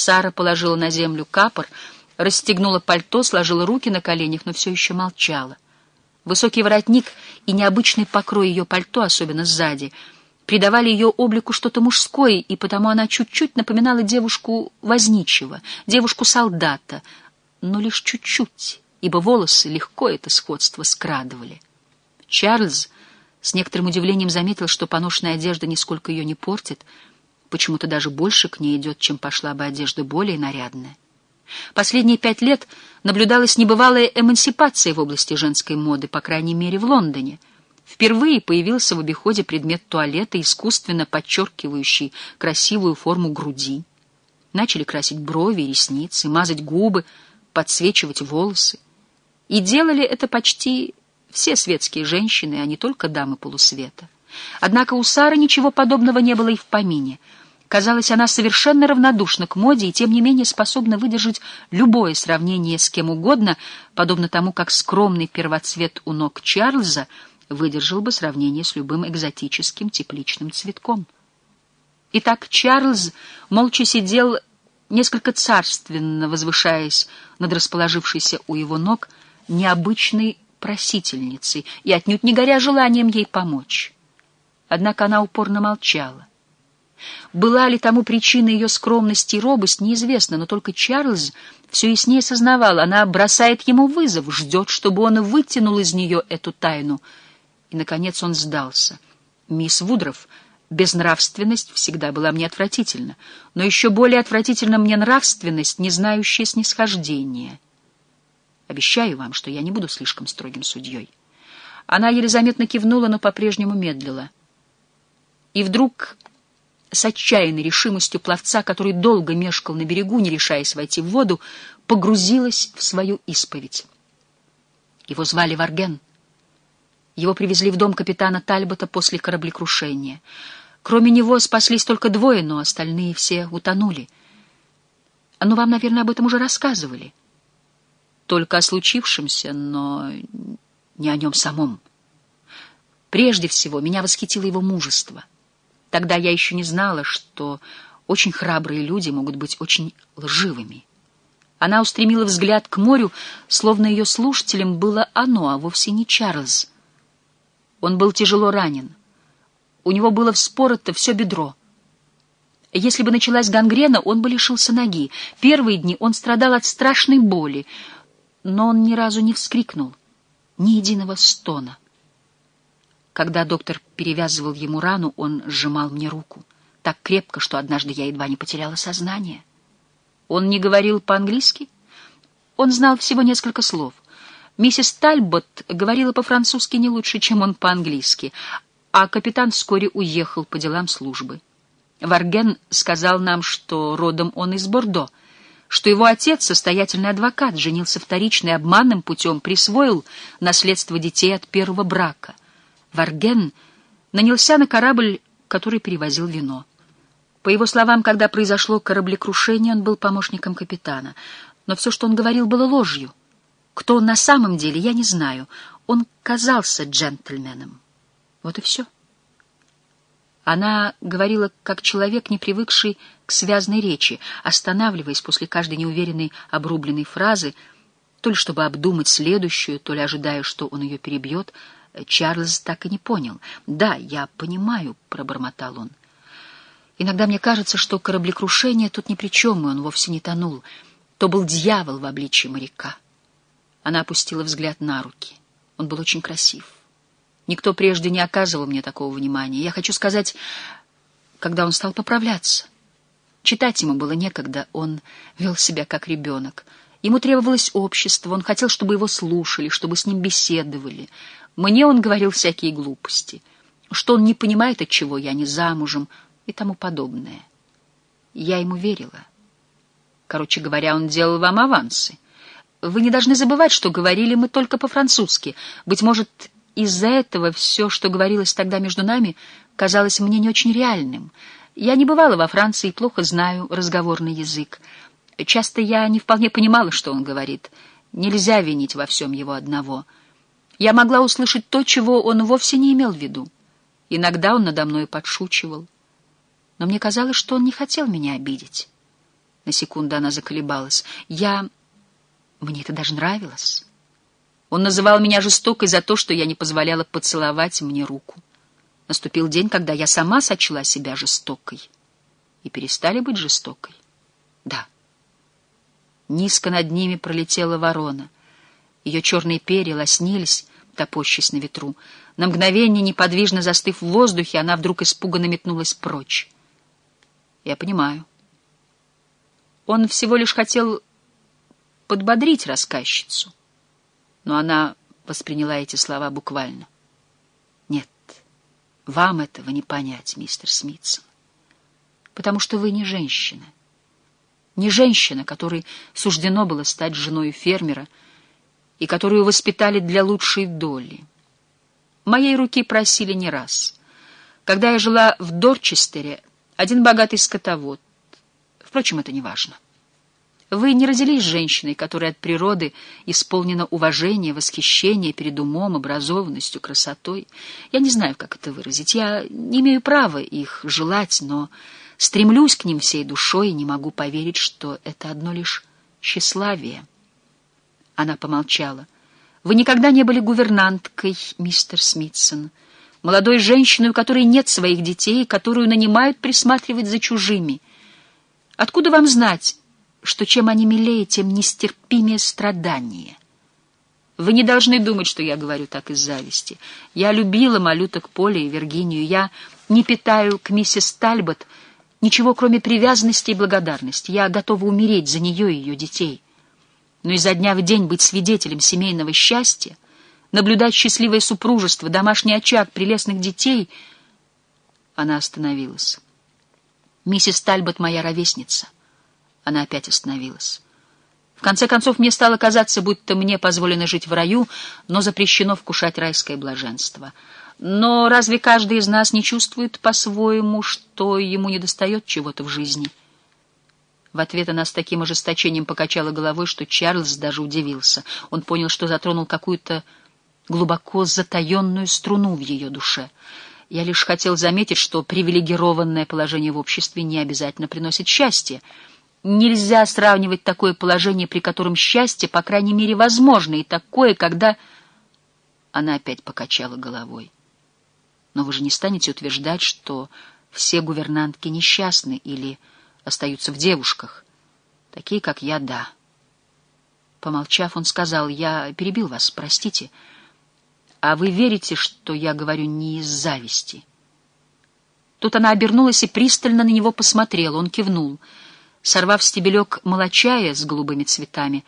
Сара положила на землю капор, расстегнула пальто, сложила руки на коленях, но все еще молчала. Высокий воротник и необычный покрой ее пальто, особенно сзади, придавали ее облику что-то мужское, и потому она чуть-чуть напоминала девушку возничего, девушку-солдата, но лишь чуть-чуть, ибо волосы легко это сходство скрадывали. Чарльз с некоторым удивлением заметил, что поношенная одежда нисколько ее не портит, почему-то даже больше к ней идет, чем пошла бы одежда более нарядная. Последние пять лет наблюдалась небывалая эмансипация в области женской моды, по крайней мере, в Лондоне. Впервые появился в обиходе предмет туалета, искусственно подчеркивающий красивую форму груди. Начали красить брови ресницы, мазать губы, подсвечивать волосы. И делали это почти все светские женщины, а не только дамы полусвета. Однако у Сары ничего подобного не было и в помине — Казалось, она совершенно равнодушна к моде и, тем не менее, способна выдержать любое сравнение с кем угодно, подобно тому, как скромный первоцвет у ног Чарльза выдержал бы сравнение с любым экзотическим тепличным цветком. Итак, Чарльз молча сидел, несколько царственно возвышаясь над расположившейся у его ног необычной просительницей и отнюдь не горя желанием ей помочь. Однако она упорно молчала. Была ли тому причина ее скромности и робость, неизвестно, но только Чарльз все яснее сознавал, она бросает ему вызов, ждет, чтобы он вытянул из нее эту тайну. И, наконец, он сдался. «Мисс Вудров, безнравственность всегда была мне отвратительна, но еще более отвратительна мне нравственность, не знающая снисхождения. Обещаю вам, что я не буду слишком строгим судьей». Она еле заметно кивнула, но по-прежнему медлила. И вдруг с отчаянной решимостью пловца, который долго мешкал на берегу, не решаясь войти в воду, погрузилась в свою исповедь. Его звали Варген. Его привезли в дом капитана Тальбота после кораблекрушения. Кроме него спаслись только двое, но остальные все утонули. Ну, вам, наверное, об этом уже рассказывали. Только о случившемся, но не о нем самом. Прежде всего, меня восхитило его мужество. Тогда я еще не знала, что очень храбрые люди могут быть очень лживыми. Она устремила взгляд к морю, словно ее слушателем было оно, а вовсе не Чарльз. Он был тяжело ранен. У него было вспорото все бедро. Если бы началась гангрена, он бы лишился ноги. Первые дни он страдал от страшной боли, но он ни разу не вскрикнул, ни единого стона. Когда доктор перевязывал ему рану, он сжимал мне руку. Так крепко, что однажды я едва не потеряла сознание. Он не говорил по-английски? Он знал всего несколько слов. Миссис Тальбот говорила по-французски не лучше, чем он по-английски, а капитан вскоре уехал по делам службы. Варген сказал нам, что родом он из Бордо, что его отец, состоятельный адвокат, женился вторично и обманным путем, присвоил наследство детей от первого брака. Варген нанялся на корабль, который перевозил вино. По его словам, когда произошло кораблекрушение, он был помощником капитана. Но все, что он говорил, было ложью. Кто он на самом деле, я не знаю. Он казался джентльменом. Вот и все. Она говорила, как человек, не привыкший к связной речи, останавливаясь после каждой неуверенной обрубленной фразы, то ли чтобы обдумать следующую, то ли ожидая, что он ее перебьет — Чарльз так и не понял. «Да, я понимаю», — пробормотал он. «Иногда мне кажется, что кораблекрушение тут ни при чем, и он вовсе не тонул. То был дьявол в обличье моряка». Она опустила взгляд на руки. Он был очень красив. Никто прежде не оказывал мне такого внимания. Я хочу сказать, когда он стал поправляться. Читать ему было некогда, он вел себя как ребенок. Ему требовалось общество, он хотел, чтобы его слушали, чтобы с ним беседовали — мне он говорил всякие глупости, что он не понимает, от чего я не замужем и тому подобное. Я ему верила. Короче говоря, он делал вам авансы. Вы не должны забывать, что говорили мы только по-французски. Быть может, из-за этого все, что говорилось тогда между нами, казалось мне не очень реальным. Я не бывала во Франции и плохо знаю разговорный язык. Часто я не вполне понимала, что он говорит. Нельзя винить во всем его одного — я могла услышать то, чего он вовсе не имел в виду. Иногда он надо мной подшучивал. Но мне казалось, что он не хотел меня обидеть. На секунду она заколебалась. Я... Мне это даже нравилось. Он называл меня жестокой за то, что я не позволяла поцеловать мне руку. Наступил день, когда я сама сочла себя жестокой. И перестали быть жестокой. Да. Низко над ними пролетела ворона. Ее черные перья лоснились, топорщись на ветру. На мгновение, неподвижно застыв в воздухе, она вдруг испуганно метнулась прочь. Я понимаю. Он всего лишь хотел подбодрить рассказчицу но она восприняла эти слова буквально. «Нет, вам этого не понять, мистер Смитсон, потому что вы не женщина. Не женщина, которой суждено было стать женой фермера и которую воспитали для лучшей доли. Моей руки просили не раз. Когда я жила в Дорчестере, один богатый скотовод, впрочем, это не важно, — вы не родились женщиной, которая от природы исполнена уважения, восхищения перед умом, образованностью, красотой. Я не знаю, как это выразить. Я не имею права их желать, но стремлюсь к ним всей душой и не могу поверить, что это одно лишь тщеславие. Она помолчала. Вы никогда не были гувернанткой, мистер Смитсон, молодой женщиной, у которой нет своих детей, которую нанимают присматривать за чужими. Откуда вам знать, что чем они милее, тем нестерпимее страдания. Вы не должны думать, что я говорю так из зависти. Я любила малюток Поля и Виргинию. Я не питаю к миссис Тальбот ничего, кроме привязанности и благодарности. Я готова умереть за нее и ее детей. Но изо дня в день быть свидетелем семейного счастья, наблюдать счастливое супружество, домашний очаг, прелестных детей... Она остановилась. Миссис Тальбот моя ровесница — она опять остановилась. В конце концов, мне стало казаться, будто мне позволено жить в раю, но запрещено вкушать райское блаженство. Но разве каждый из нас не чувствует по-своему, что ему недостает чего-то в жизни? В ответ она с таким ожесточением покачала головой, что Чарльз даже удивился. Он понял, что затронул какую-то глубоко затаенную струну в ее душе. Я лишь хотел заметить, что привилегированное положение в обществе не обязательно приносит счастье — Нельзя сравнивать такое положение, при котором счастье, по крайней мере, возможно, и такое, когда... Она опять покачала головой. Но вы же не станете утверждать, что все гувернантки несчастны или остаются в девушках. Такие, как я, да. Помолчав, он сказал, я перебил вас, простите. А вы верите, что я говорю не из зависти? Тут она обернулась и пристально на него посмотрела. Он кивнул — Сорвав стебелек молочая с голубыми цветами,